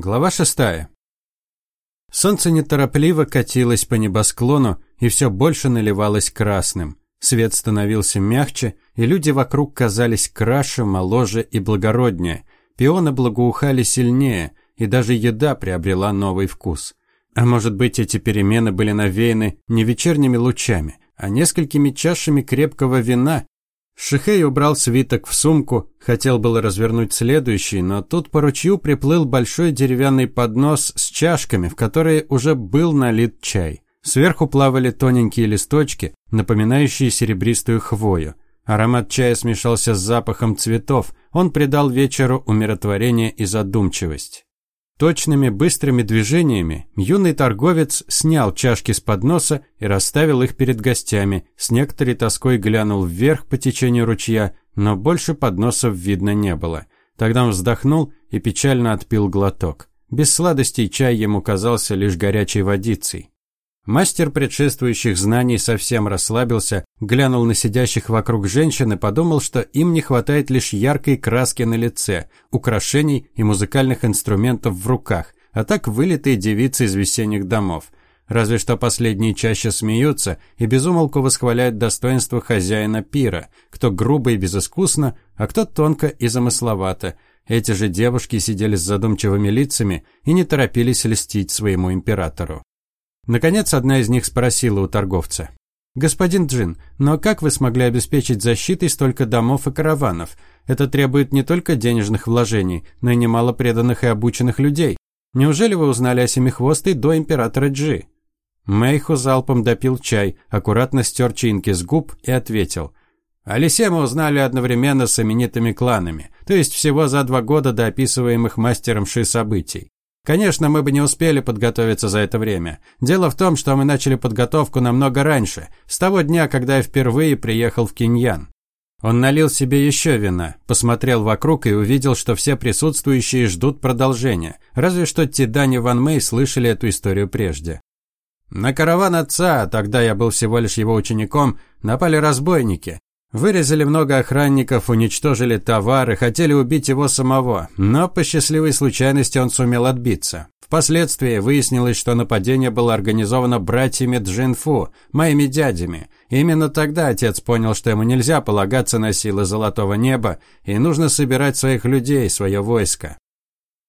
Глава шестая. Солнце неторопливо катилось по небосклону и все больше наливалось красным. Свет становился мягче, и люди вокруг казались краше, моложе и благороднее. Пионы благоухали сильнее, и даже еда приобрела новый вкус. А может быть, эти перемены были навеяны не вечерними лучами, а несколькими чашами крепкого вина, Шихей убрал свиток в сумку, хотел было развернуть следующий, но тут по ручью приплыл большой деревянный поднос с чашками, в которые уже был налит чай. Сверху плавали тоненькие листочки, напоминающие серебристую хвою. Аромат чая смешался с запахом цветов, он придал вечеру умиротворение и задумчивость. Точными быстрыми движениями юный торговец снял чашки с подноса и расставил их перед гостями, с некоторой тоской глянул вверх по течению ручья, но больше подносов видно не было. Тогда он вздохнул и печально отпил глоток. Без сладостей чай ему казался лишь горячей водицей. Мастер предшествующих знаний совсем расслабился, глянул на сидящих вокруг женщин и подумал, что им не хватает лишь яркой краски на лице, украшений и музыкальных инструментов в руках, а так вылитые девицы из весенних домов. Разве что последние чаще смеются и безумолку восхваляют достоинство хозяина пира, кто грубо и безыскусно, а кто тонко и замысловато. Эти же девушки сидели с задумчивыми лицами и не торопились льстить своему императору. Наконец, одна из них спросила у торговца. «Господин Джин, но как вы смогли обеспечить защитой столько домов и караванов? Это требует не только денежных вложений, но и немало преданных и обученных людей. Неужели вы узнали о Семихвостой до императора Джи?» Мэйху залпом допил чай, аккуратно стер чинки с губ и ответил. «О лисе мы узнали одновременно с именитыми кланами, то есть всего за два года до описываемых мастером Ши событий. Конечно, мы бы не успели подготовиться за это время. Дело в том, что мы начали подготовку намного раньше, с того дня, когда я впервые приехал в Киньян. Он налил себе еще вина, посмотрел вокруг и увидел, что все присутствующие ждут продолжения, разве что Тидани и Ван Мэй слышали эту историю прежде. На караван отца, тогда я был всего лишь его учеником, напали разбойники. Вырезали много охранников, уничтожили товары, хотели убить его самого, но по счастливой случайности он сумел отбиться. Впоследствии выяснилось, что нападение было организовано братьями Джинфу, моими дядями. Именно тогда отец понял, что ему нельзя полагаться на силы золотого неба, и нужно собирать своих людей, свое войско.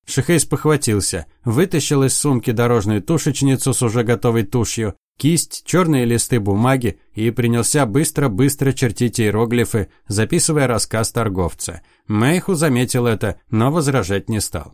Шихейс похватился, вытащил из сумки дорожную тушечницу с уже готовой тушью, кисть, черные листы бумаги и принялся быстро-быстро чертить иероглифы, записывая рассказ торговца. Мэйху заметил это, но возражать не стал.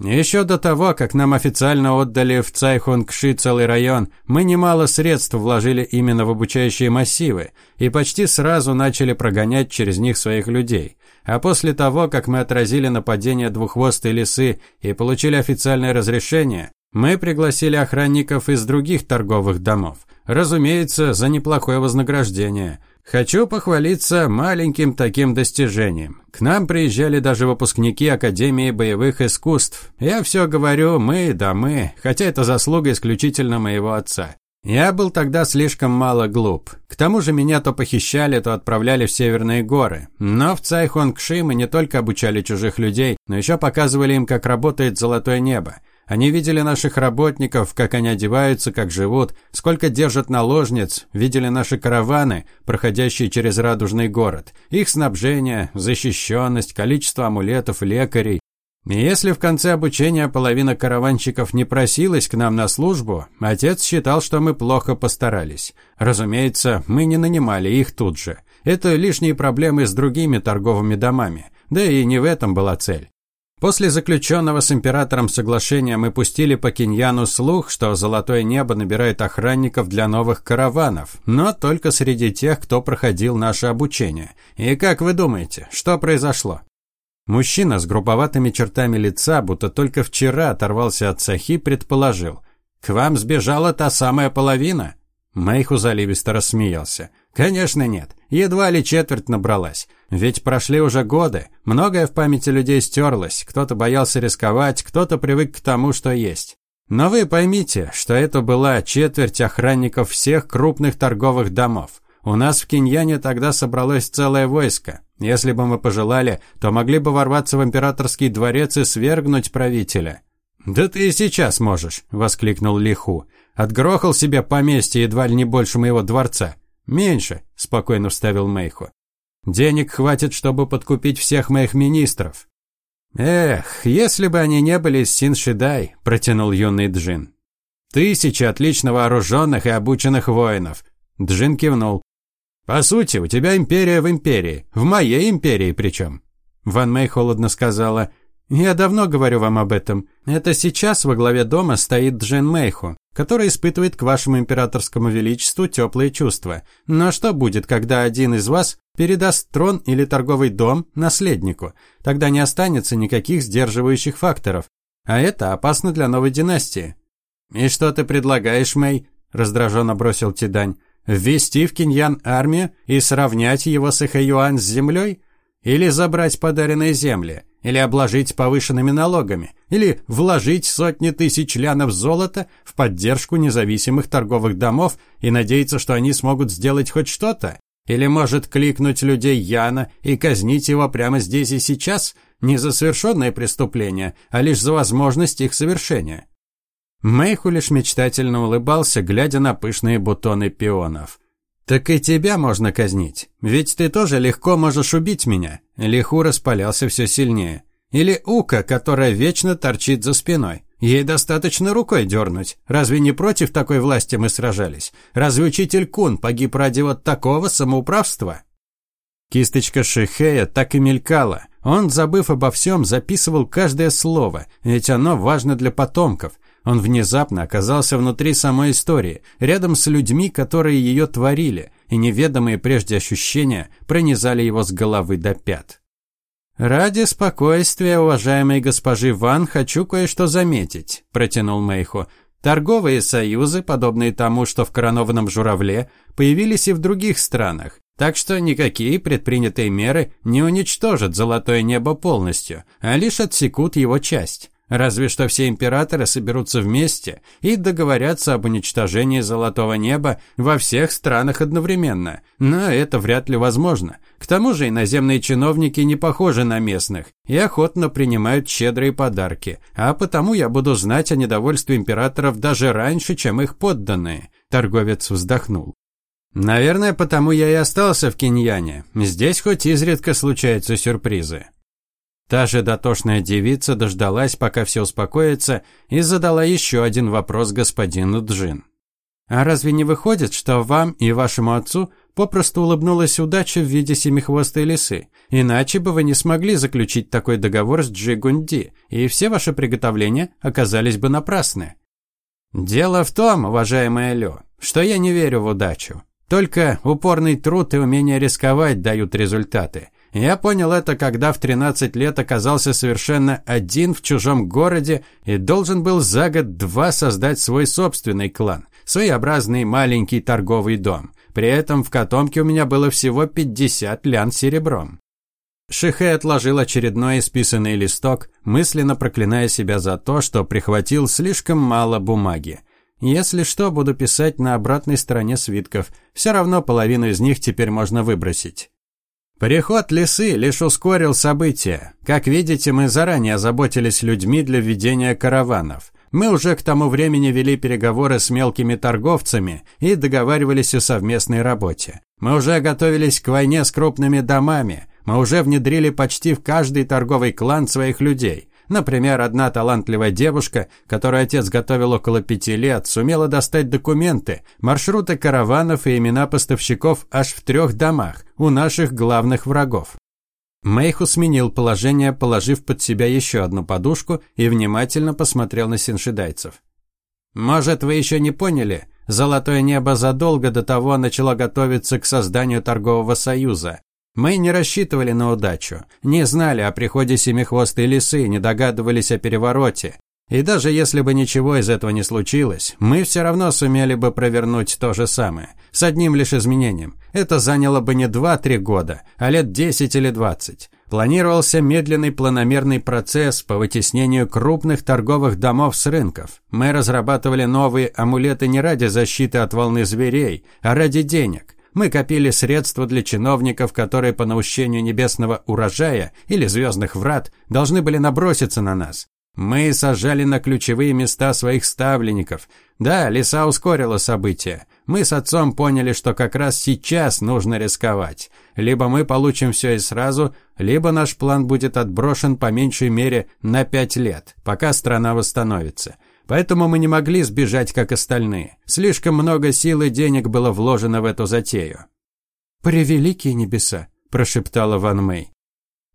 Еще до того, как нам официально отдали в Цайхонгши целый район, мы немало средств вложили именно в обучающие массивы и почти сразу начали прогонять через них своих людей. А после того, как мы отразили нападение двуххвостой лисы и получили официальное разрешение, мы пригласили охранников из других торговых домов. Разумеется, за неплохое вознаграждение. Хочу похвалиться маленьким таким достижением. К нам приезжали даже выпускники Академии боевых искусств. Я все говорю «мы», да «мы», хотя это заслуга исключительно моего отца. Я был тогда слишком мало глуп. К тому же меня то похищали, то отправляли в северные горы. Но в Цайхонгши мы не только обучали чужих людей, но еще показывали им, как работает золотое небо. Они видели наших работников, как они одеваются, как живут, сколько держат наложниц, видели наши караваны, проходящие через радужный город, их снабжение, защищенность, количество амулетов, лекарей. И если в конце обучения половина караванщиков не просилась к нам на службу, отец считал, что мы плохо постарались. Разумеется, мы не нанимали их тут же. Это лишние проблемы с другими торговыми домами. Да и не в этом была цель. После заключенного с императором соглашения мы пустили по Киньяну слух, что Золотое Небо набирает охранников для новых караванов, но только среди тех, кто проходил наше обучение. И как вы думаете, что произошло? Мужчина с грубоватыми чертами лица, будто только вчера оторвался от сахи, предположил. «К вам сбежала та самая половина?» Мэйху заливисто рассмеялся. Конечно, нет. Едва ли четверть набралась. Ведь прошли уже годы. Многое в памяти людей стерлось. Кто-то боялся рисковать, кто-то привык к тому, что есть. Но вы поймите, что это была четверть охранников всех крупных торговых домов. У нас в Киньяне тогда собралось целое войско. Если бы мы пожелали, то могли бы ворваться в императорский дворец и свергнуть правителя. «Да ты и сейчас можешь», – воскликнул Лиху. «Отгрохал себе поместье едва ли не больше моего дворца». «Меньше», – спокойно вставил Мэйху. «Денег хватит, чтобы подкупить всех моих министров». «Эх, если бы они не были Синшидай», – протянул юный Джин. «Тысячи отлично вооруженных и обученных воинов». Джин кивнул. «По сути, у тебя империя в империи. В моей империи причем». Ван Мэй холодно сказала – «Я давно говорю вам об этом. Это сейчас во главе дома стоит Джен Мэйху, который испытывает к вашему императорскому величеству теплые чувства. Но что будет, когда один из вас передаст трон или торговый дом наследнику? Тогда не останется никаких сдерживающих факторов. А это опасно для новой династии». «И что ты предлагаешь, Мэй?» – раздраженно бросил Тидань. «Ввести в Киньян армию и сравнять его с Эхаюань с землей? Или забрать подаренные земли?» Или обложить повышенными налогами, или вложить сотни тысяч лянов золота в поддержку независимых торговых домов и надеяться, что они смогут сделать хоть что-то? Или может кликнуть людей Яна и казнить его прямо здесь и сейчас, не за совершенное преступление, а лишь за возможность их совершения? Мэйху лишь мечтательно улыбался, глядя на пышные бутоны пионов. «Так и тебя можно казнить. Ведь ты тоже легко можешь убить меня». Лиху распалялся все сильнее. Или Ука, которая вечно торчит за спиной. Ей достаточно рукой дернуть. Разве не против такой власти мы сражались? Разве учитель Кун погиб ради вот такого самоуправства? Кисточка Шихея так и мелькала. Он, забыв обо всем, записывал каждое слово, ведь оно важно для потомков. Он внезапно оказался внутри самой истории, рядом с людьми, которые ее творили, и неведомые прежде ощущения пронизали его с головы до пят. «Ради спокойствия, уважаемой госпожи Ван, хочу кое-что заметить», – протянул Мэйху. «Торговые союзы, подобные тому, что в коронованном журавле, появились и в других странах. Так что никакие предпринятые меры не уничтожат золотое небо полностью, а лишь отсекут его часть. Разве что все императоры соберутся вместе и договорятся об уничтожении золотого неба во всех странах одновременно. Но это вряд ли возможно. К тому же иноземные чиновники не похожи на местных и охотно принимают щедрые подарки, а потому я буду знать о недовольстве императоров даже раньше, чем их подданные. Торговец вздохнул. Наверное, потому я и остался в Киньяне. Здесь хоть изредка случаются сюрпризы. Та же дотошная девица дождалась, пока все успокоится, и задала еще один вопрос господину Джин. «А разве не выходит, что вам и вашему отцу попросту улыбнулась удача в виде семихвостой лисы? Иначе бы вы не смогли заключить такой договор с Джигунди, и все ваши приготовления оказались бы напрасны». «Дело в том, уважаемая Лё, что я не верю в удачу. Только упорный труд и умение рисковать дают результаты. Я понял это, когда в 13 лет оказался совершенно один в чужом городе и должен был за год-два создать свой собственный клан, своеобразный маленький торговый дом. При этом в котомке у меня было всего 50 лян серебром. Шихэ отложил очередной исписанный листок, мысленно проклиная себя за то, что прихватил слишком мало бумаги. Если что, буду писать на обратной стороне свитков. Все равно половину из них теперь можно выбросить. Переход лисы лишь ускорил события. Как видите, мы заранее озаботились людьми для ведения караванов. Мы уже к тому времени вели переговоры с мелкими торговцами и договаривались о совместной работе. Мы уже готовились к войне с крупными домами. Мы уже внедрили почти в каждый торговый клан своих людей. Например, одна талантливая девушка, которую отец готовил около пяти лет, сумела достать документы, маршруты караванов и имена поставщиков аж в трех домах, у наших главных врагов. Мэйху сменил положение, положив под себя еще одну подушку и внимательно посмотрел на синшидайцев. «Может, вы еще не поняли? Золотое небо задолго до того начало готовиться к созданию торгового союза. Мы не рассчитывали на удачу, не знали о приходе семихвостой лисы, не догадывались о перевороте. И даже если бы ничего из этого не случилось, мы все равно сумели бы провернуть то же самое, с одним лишь изменением. Это заняло бы не 2-3 года, а лет 10 или 20. Планировался медленный планомерный процесс по вытеснению крупных торговых домов с рынков. Мы разрабатывали новые амулеты не ради защиты от волны зверей, а ради денег. Мы копили средства для чиновников, которые по наущению небесного урожая или звездных врат должны были наброситься на нас. Мы сажали на ключевые места своих ставленников. Да, лиса ускорила события. Мы с отцом поняли, что как раз сейчас нужно рисковать. Либо мы получим все и сразу, либо наш план будет отброшен по меньшей мере на пять лет, пока страна восстановится. Поэтому мы не могли сбежать, как остальные. Слишком много сил и денег было вложено в эту затею. «Превеликие небеса», – прошептала Ван Мэй.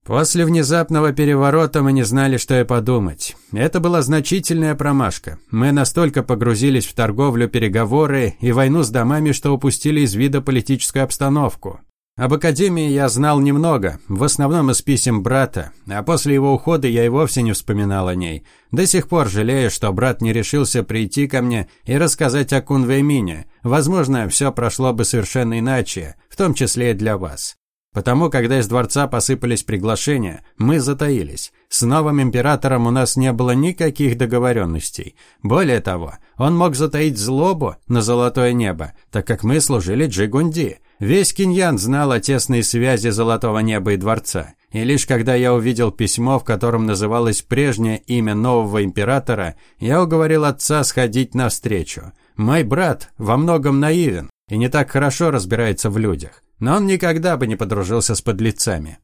После внезапного переворота мы не знали, что и подумать. Это была значительная промашка. Мы настолько погрузились в торговлю, переговоры и войну с домами, что упустили из вида политическую обстановку. Об Академии я знал немного, в основном из писем брата, а после его ухода я и вовсе не вспоминал о ней. До сих пор жалею, что брат не решился прийти ко мне и рассказать о Кунвеймине. Возможно, все прошло бы совершенно иначе, в том числе и для вас. Потому, когда из дворца посыпались приглашения, мы затаились. С новым императором у нас не было никаких договоренностей. Более того, он мог затаить злобу на золотое небо, так как мы служили Джигунди. Весь Киньян знал о тесной связи золотого неба и дворца. И лишь когда я увидел письмо, в котором называлось прежнее имя нового императора, я уговорил отца сходить навстречу. Мой брат во многом наивен и не так хорошо разбирается в людях но он никогда бы не подружился с подлецами.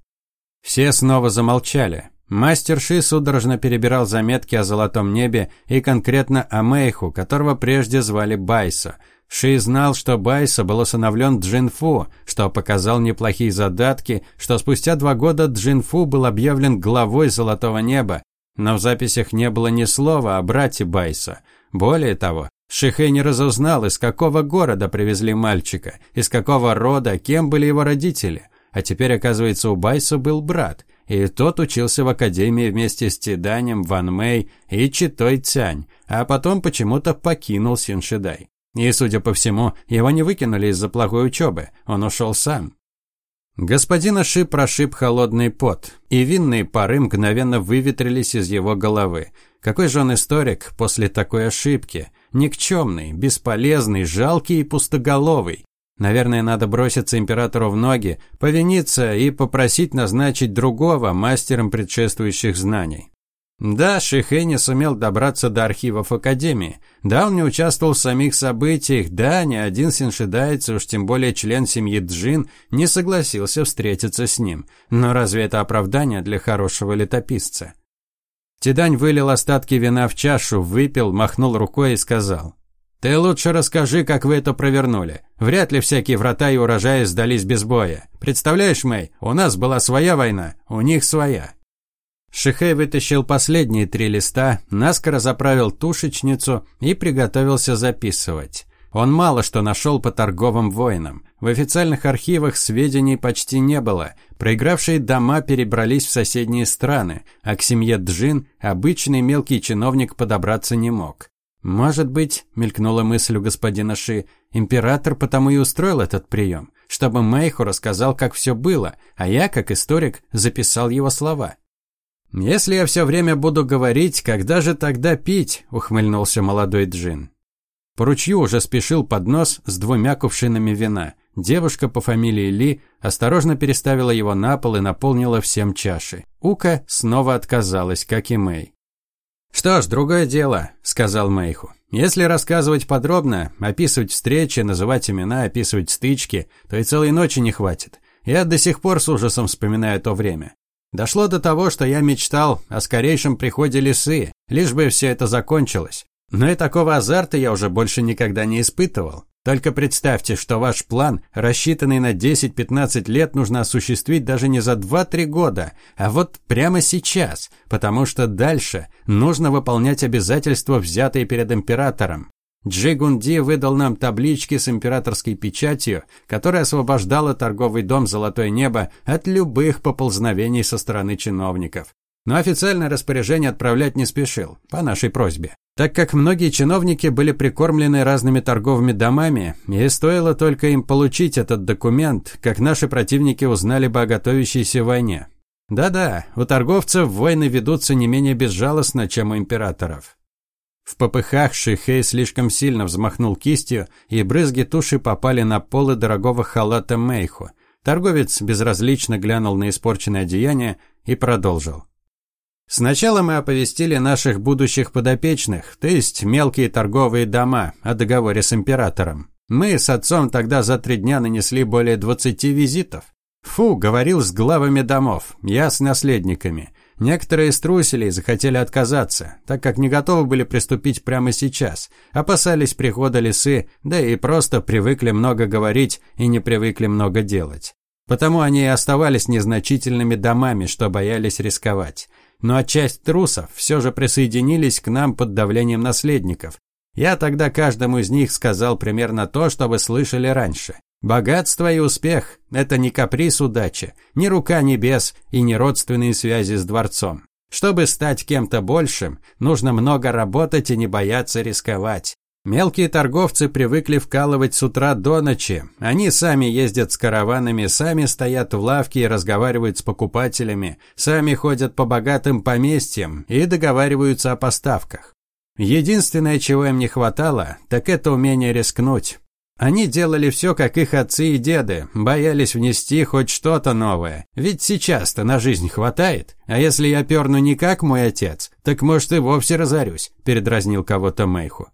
Все снова замолчали. Мастер Ши судорожно перебирал заметки о золотом небе и конкретно о Мэйху, которого прежде звали Байсо. Ши знал, что Байсо был усыновлен Джинфу, что показал неплохие задатки, что спустя два года Джинфу был объявлен главой золотого неба, но в записях не было ни слова о брате Байсо. Более того, Шихей не разузнал, из какого города привезли мальчика, из какого рода, кем были его родители. А теперь, оказывается, у Байса был брат, и тот учился в академии вместе с Тиданем, Ван Мэй и Читой Цянь, а потом почему-то покинул Синшидай. И, судя по всему, его не выкинули из-за плохой учебы, он ушел сам. Господин Аши прошиб холодный пот, и винные пары мгновенно выветрились из его головы. Какой же он историк после такой ошибки? Никчемный, бесполезный, жалкий и пустоголовый. Наверное, надо броситься императору в ноги, повиниться и попросить назначить другого мастером предшествующих знаний. Да, Шихэ не сумел добраться до архивов Академии. Да, он не участвовал в самих событиях. Да, ни один синшидаец, уж тем более член семьи Джин, не согласился встретиться с ним. Но разве это оправдание для хорошего летописца? Тидань вылил остатки вина в чашу, выпил, махнул рукой и сказал. «Ты лучше расскажи, как вы это провернули. Вряд ли всякие врата и урожаи сдались без боя. Представляешь, Мэй, у нас была своя война, у них своя». Шихей вытащил последние три листа, наскоро заправил тушечницу и приготовился записывать. Он мало что нашел по торговым войнам. В официальных архивах сведений почти не было. Проигравшие дома перебрались в соседние страны, а к семье Джин обычный мелкий чиновник подобраться не мог. «Может быть», – мелькнула мысль у господина Ши, – император потому и устроил этот прием, чтобы Мэйху рассказал, как все было, а я, как историк, записал его слова. «Если я все время буду говорить, когда же тогда пить?» – ухмыльнулся молодой Джин. По ручью уже спешил поднос с двумя кувшинами вина. Девушка по фамилии Ли осторожно переставила его на пол и наполнила всем чаши. Ука снова отказалась, как и Мэй. «Что ж, другое дело», – сказал Мэйху. «Если рассказывать подробно, описывать встречи, называть имена, описывать стычки, то и целой ночи не хватит. Я до сих пор с ужасом вспоминаю то время. Дошло до того, что я мечтал о скорейшем приходе лисы, лишь бы все это закончилось. Но и такого азарта я уже больше никогда не испытывал. Только представьте, что ваш план, рассчитанный на 10-15 лет, нужно осуществить даже не за 2-3 года, а вот прямо сейчас, потому что дальше нужно выполнять обязательства, взятые перед императором. Джигунди выдал нам таблички с императорской печатью, которая освобождала торговый дом «Золотое небо» от любых поползновений со стороны чиновников. Но официальное распоряжение отправлять не спешил, по нашей просьбе так как многие чиновники были прикормлены разными торговыми домами, и стоило только им получить этот документ, как наши противники узнали бы о готовящейся войне. Да-да, у торговцев войны ведутся не менее безжалостно, чем у императоров. В попыхах Шихей слишком сильно взмахнул кистью, и брызги туши попали на полы дорогого халата Мейху. Торговец безразлично глянул на испорченное одеяние и продолжил. Сначала мы оповестили наших будущих подопечных, то есть мелкие торговые дома, о договоре с императором. Мы с отцом тогда за три дня нанесли более 20 визитов. Фу, говорил с главами домов, я с наследниками. Некоторые струсили и захотели отказаться, так как не готовы были приступить прямо сейчас, опасались прихода лисы, да и просто привыкли много говорить и не привыкли много делать. Потому они и оставались незначительными домами, что боялись рисковать. А часть трусов все же присоединились к нам под давлением наследников. Я тогда каждому из них сказал примерно то, что вы слышали раньше. Богатство и успех – это не каприз удачи, не рука небес и не родственные связи с дворцом. Чтобы стать кем-то большим, нужно много работать и не бояться рисковать. Мелкие торговцы привыкли вкалывать с утра до ночи. Они сами ездят с караванами, сами стоят в лавке и разговаривают с покупателями, сами ходят по богатым поместьям и договариваются о поставках. Единственное, чего им не хватало, так это умение рискнуть. Они делали все, как их отцы и деды, боялись внести хоть что-то новое. Ведь сейчас-то на жизнь хватает. А если я перну не как мой отец, так может и вовсе разорюсь, передразнил кого-то Мэйху.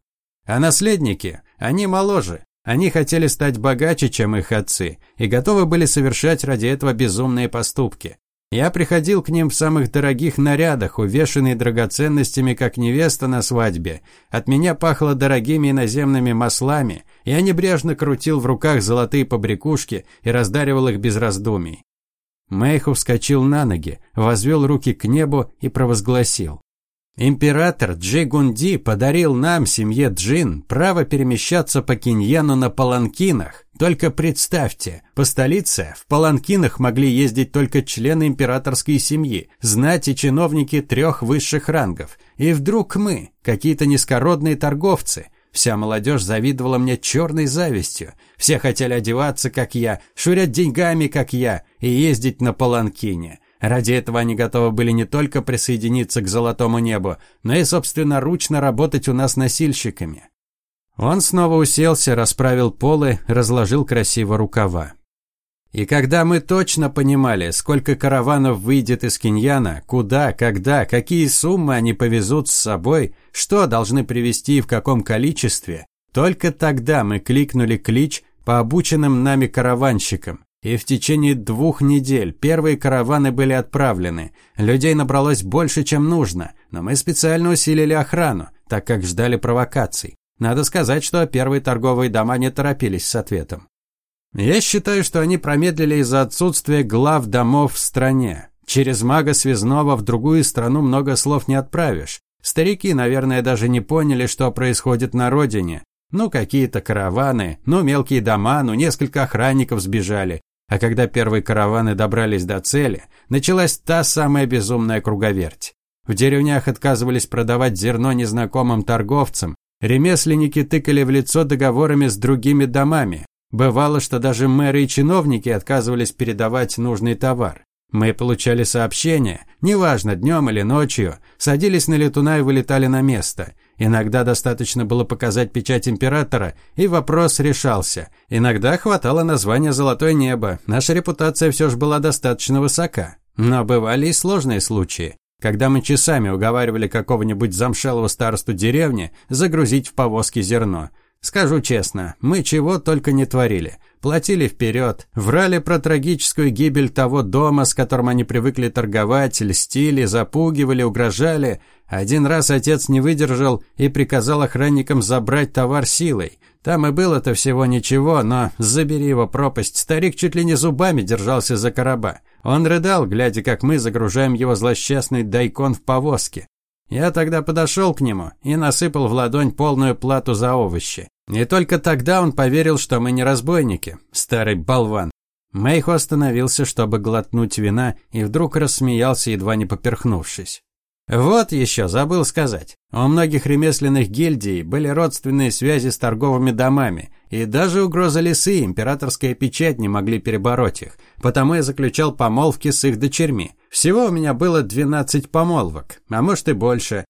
А наследники, они моложе. Они хотели стать богаче, чем их отцы, и готовы были совершать ради этого безумные поступки. Я приходил к ним в самых дорогих нарядах, увешанный драгоценностями, как невеста на свадьбе. От меня пахло дорогими иноземными маслами. Я небрежно крутил в руках золотые побрякушки и раздаривал их без раздумий. Мэйху вскочил на ноги, возвел руки к небу и провозгласил. Император Джигунди подарил нам, семье Джин, право перемещаться по Киньяну на паланкинах. Только представьте, по столице в паланкинах могли ездить только члены императорской семьи, знать и чиновники трех высших рангов. И вдруг мы, какие-то низкородные торговцы. Вся молодежь завидовала мне черной завистью. Все хотели одеваться, как я, швырять деньгами, как я, и ездить на паланкине. Ради этого они готовы были не только присоединиться к золотому небу, но и собственноручно работать у нас носильщиками. Он снова уселся, расправил полы, разложил красиво рукава. И когда мы точно понимали, сколько караванов выйдет из Киньяна, куда, когда, какие суммы они повезут с собой, что должны привезти и в каком количестве, только тогда мы кликнули клич по обученным нами караванщикам. И в течение двух недель первые караваны были отправлены. Людей набралось больше, чем нужно, но мы специально усилили охрану, так как ждали провокаций. Надо сказать, что первые торговые дома не торопились с ответом. Я считаю, что они промедлили из-за отсутствия глав домов в стране. Через мага связного в другую страну много слов не отправишь. Старики, наверное, даже не поняли, что происходит на родине. Ну, какие-то караваны, ну, мелкие дома, ну, несколько охранников сбежали. А когда первые караваны добрались до цели, началась та самая безумная круговерть. В деревнях отказывались продавать зерно незнакомым торговцам, ремесленники тыкали в лицо договорами с другими домами. Бывало, что даже мэры и чиновники отказывались передавать нужный товар. Мы получали сообщения, неважно, днем или ночью, садились на летуна и вылетали на место. Иногда достаточно было показать печать императора, и вопрос решался. Иногда хватало названия «Золотое небо», наша репутация все же была достаточно высока. Но бывали и сложные случаи, когда мы часами уговаривали какого-нибудь замшелого старосту деревни загрузить в повозки зерно. Скажу честно, мы чего только не творили – платили вперед, врали про трагическую гибель того дома, с которым они привыкли торговать, льстили, запугивали, угрожали. Один раз отец не выдержал и приказал охранникам забрать товар силой. Там и было-то всего ничего, но забери его пропасть, старик чуть ли не зубами держался за короба. Он рыдал, глядя, как мы загружаем его злосчастный дайкон в повозке. Я тогда подошел к нему и насыпал в ладонь полную плату за овощи. И только тогда он поверил, что мы не разбойники, старый болван. Мэйхо остановился, чтобы глотнуть вина, и вдруг рассмеялся, едва не поперхнувшись. Вот еще забыл сказать. У многих ремесленных гильдий были родственные связи с торговыми домами, и даже угроза лисы, императорская печать не могли перебороть их, потому я заключал помолвки с их дочерьми. Всего у меня было 12 помолвок, а может и больше.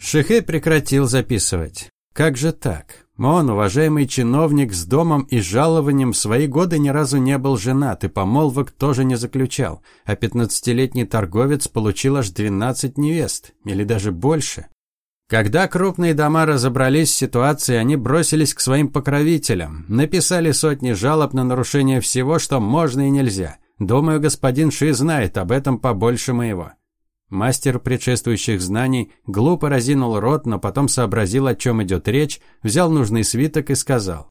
Шихе прекратил записывать. Как же так? Он, уважаемый чиновник с домом и жалованием, в свои годы ни разу не был женат и помолвок тоже не заключал, а пятнадцатилетний торговец получил аж 12 невест, или даже больше. Когда крупные дома разобрались с ситуацией, они бросились к своим покровителям, написали сотни жалоб на нарушение всего, что можно и нельзя. Думаю, господин Ши знает об этом побольше моего. Мастер предшествующих знаний глупо разинул рот, но потом сообразил, о чем идет речь, взял нужный свиток и сказал.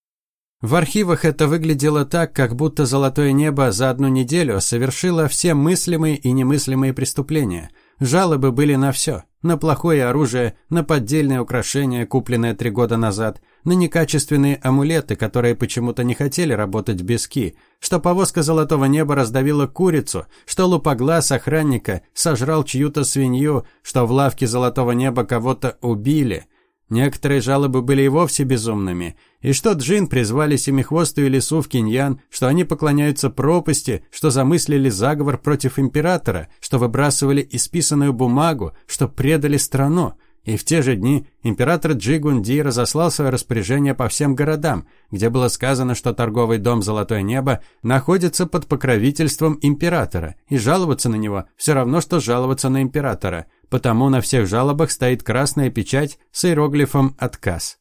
В архивах это выглядело так, как будто Золотое Небо за одну неделю совершило все мыслимые и немыслимые преступления. Жалобы были на все. На плохое оружие, на поддельные украшения, купленные три года назад, на некачественные амулеты, которые почему-то не хотели работать без ки, что повозка золотого неба раздавила курицу, что лупоглаз охранника сожрал чью-то свинью, что в лавке золотого неба кого-то убили. Некоторые жалобы были и вовсе безумными, и что Джин призвали семихвостую лису в Киньян, что они поклоняются пропасти, что замыслили заговор против императора, что выбрасывали исписанную бумагу, что предали страну – и в те же дни император Джигунди разослал свое распоряжение по всем городам, где было сказано, что торговый дом «Золотое небо» находится под покровительством императора, и жаловаться на него все равно, что жаловаться на императора, потому на всех жалобах стоит красная печать с иероглифом «Отказ».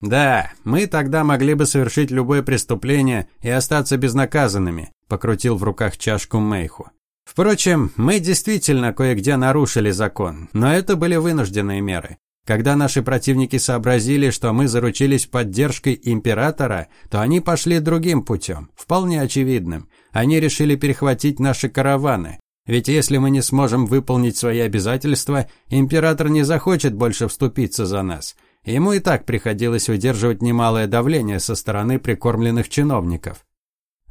«Да, мы тогда могли бы совершить любое преступление и остаться безнаказанными», покрутил в руках чашку Мейху. Впрочем, мы действительно кое-где нарушили закон, но это были вынужденные меры. Когда наши противники сообразили, что мы заручились поддержкой императора, то они пошли другим путем, вполне очевидным. Они решили перехватить наши караваны. Ведь если мы не сможем выполнить свои обязательства, император не захочет больше вступиться за нас. Ему и так приходилось удерживать немалое давление со стороны прикормленных чиновников.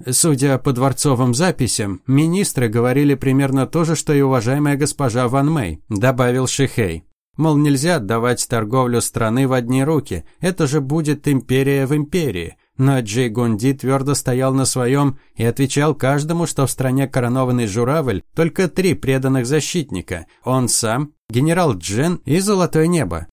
Судя по дворцовым записям, министры говорили примерно то же, что и уважаемая госпожа Ван Мэй, добавил Шихей. Мол, нельзя отдавать торговлю страны в одни руки, это же будет империя в империи. Но Джей Гунди твердо стоял на своем и отвечал каждому, что в стране коронованный журавль только три преданных защитника – он сам, генерал Джен и Золотое Небо.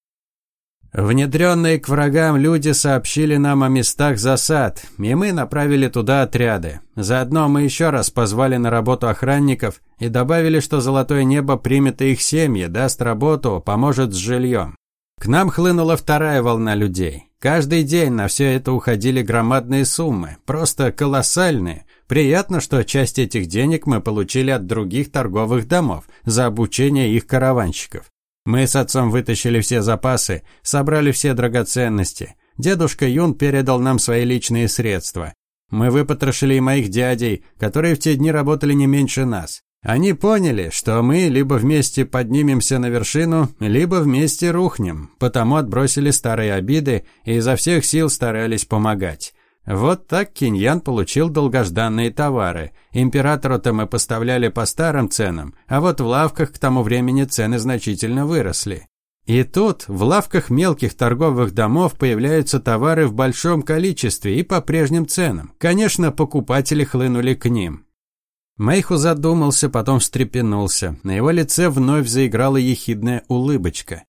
Внедренные к врагам люди сообщили нам о местах засад, и мы направили туда отряды. Заодно мы еще раз позвали на работу охранников и добавили, что Золотое Небо примет их семьи, даст работу, поможет с жильем. К нам хлынула вторая волна людей. Каждый день на все это уходили громадные суммы, просто колоссальные. Приятно, что часть этих денег мы получили от других торговых домов за обучение их караванщиков. Мы с отцом вытащили все запасы, собрали все драгоценности. Дедушка Юн передал нам свои личные средства. Мы выпотрошили моих дядей, которые в те дни работали не меньше нас. Они поняли, что мы либо вместе поднимемся на вершину, либо вместе рухнем, потому отбросили старые обиды и изо всех сил старались помогать. Вот так Киньян получил долгожданные товары. Императору-то мы поставляли по старым ценам, а вот в лавках к тому времени цены значительно выросли. И тут в лавках мелких торговых домов появляются товары в большом количестве и по прежним ценам. Конечно, покупатели хлынули к ним. Мэйху задумался, потом встрепенулся. На его лице вновь заиграла ехидная улыбочка.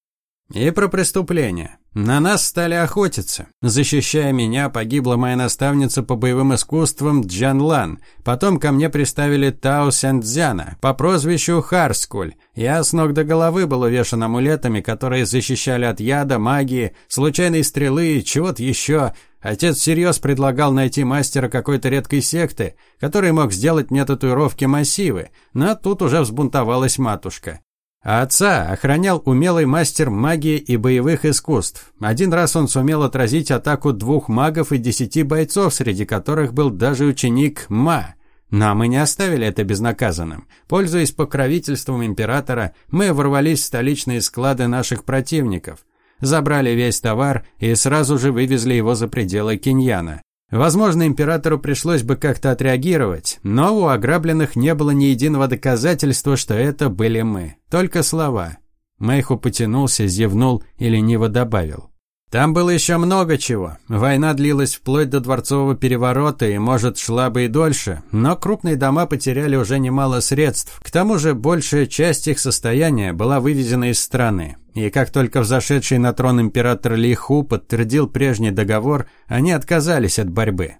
И про преступления. На нас стали охотиться. Защищая меня, погибла моя наставница по боевым искусствам Джан Лан. Потом ко мне приставили Тао Сяндзяна по прозвищу Харскуль. Я с ног до головы был увешан амулетами, которые защищали от яда, магии, случайной стрелы и чего-то еще. Отец всерьез предлагал найти мастера какой-то редкой секты, который мог сделать мне татуировки массивы, но тут уже взбунтовалась матушка. А отца охранял умелый мастер магии и боевых искусств. Один раз он сумел отразить атаку двух магов и десяти бойцов, среди которых был даже ученик Ма. Но мы не оставили это безнаказанным. Пользуясь покровительством императора, мы ворвались в столичные склады наших противников. Забрали весь товар и сразу же вывезли его за пределы Киньяна. Возможно, императору пришлось бы как-то отреагировать, но у ограбленных не было ни единого доказательства, что это были мы. Только слова. Мэйху потянулся, зевнул и лениво добавил. Там было еще много чего. Война длилась вплоть до дворцового переворота и, может, шла бы и дольше, но крупные дома потеряли уже немало средств. К тому же, большая часть их состояния была вывезена из страны. И как только взошедший на трон император Ли Ху подтвердил прежний договор, они отказались от борьбы.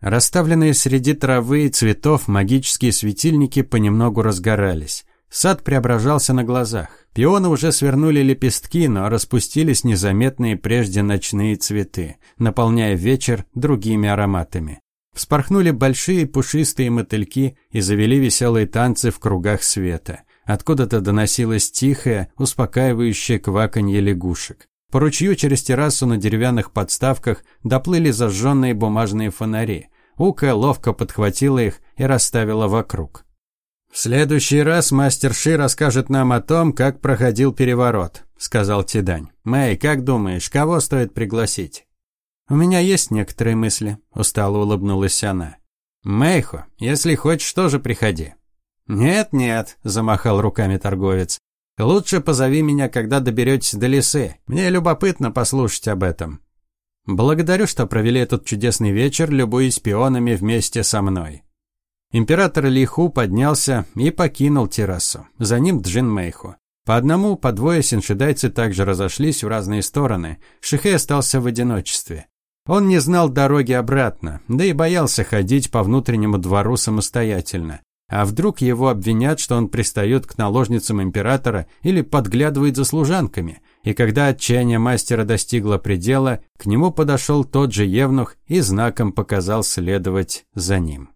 Расставленные среди травы и цветов магические светильники понемногу разгорались. Сад преображался на глазах. Пионы уже свернули лепестки, но распустились незаметные прежде ночные цветы, наполняя вечер другими ароматами. Вспорхнули большие пушистые мотыльки и завели веселые танцы в кругах света. Откуда-то доносилось тихое, успокаивающее кваканье лягушек. По ручью через террасу на деревянных подставках доплыли зажженные бумажные фонари. Ука ловко подхватила их и расставила вокруг. «В следующий раз мастер Ши расскажет нам о том, как проходил переворот», – сказал Тидань. «Мэй, как думаешь, кого стоит пригласить?» «У меня есть некоторые мысли», – устало улыбнулась она. «Мэйхо, если хочешь, тоже приходи». «Нет-нет», – замахал руками торговец. «Лучше позови меня, когда доберетесь до лесы. Мне любопытно послушать об этом». «Благодарю, что провели этот чудесный вечер, любуясь пионами вместе со мной». Император Лиху поднялся и покинул террасу. За ним Джин Мэйху. По одному, по двое синшидайцы также разошлись в разные стороны. Шихэ остался в одиночестве. Он не знал дороги обратно, да и боялся ходить по внутреннему двору самостоятельно. А вдруг его обвинят, что он пристает к наложницам императора или подглядывает за служанками? И когда отчаяние мастера достигло предела, к нему подошел тот же евнух и знаком показал следовать за ним.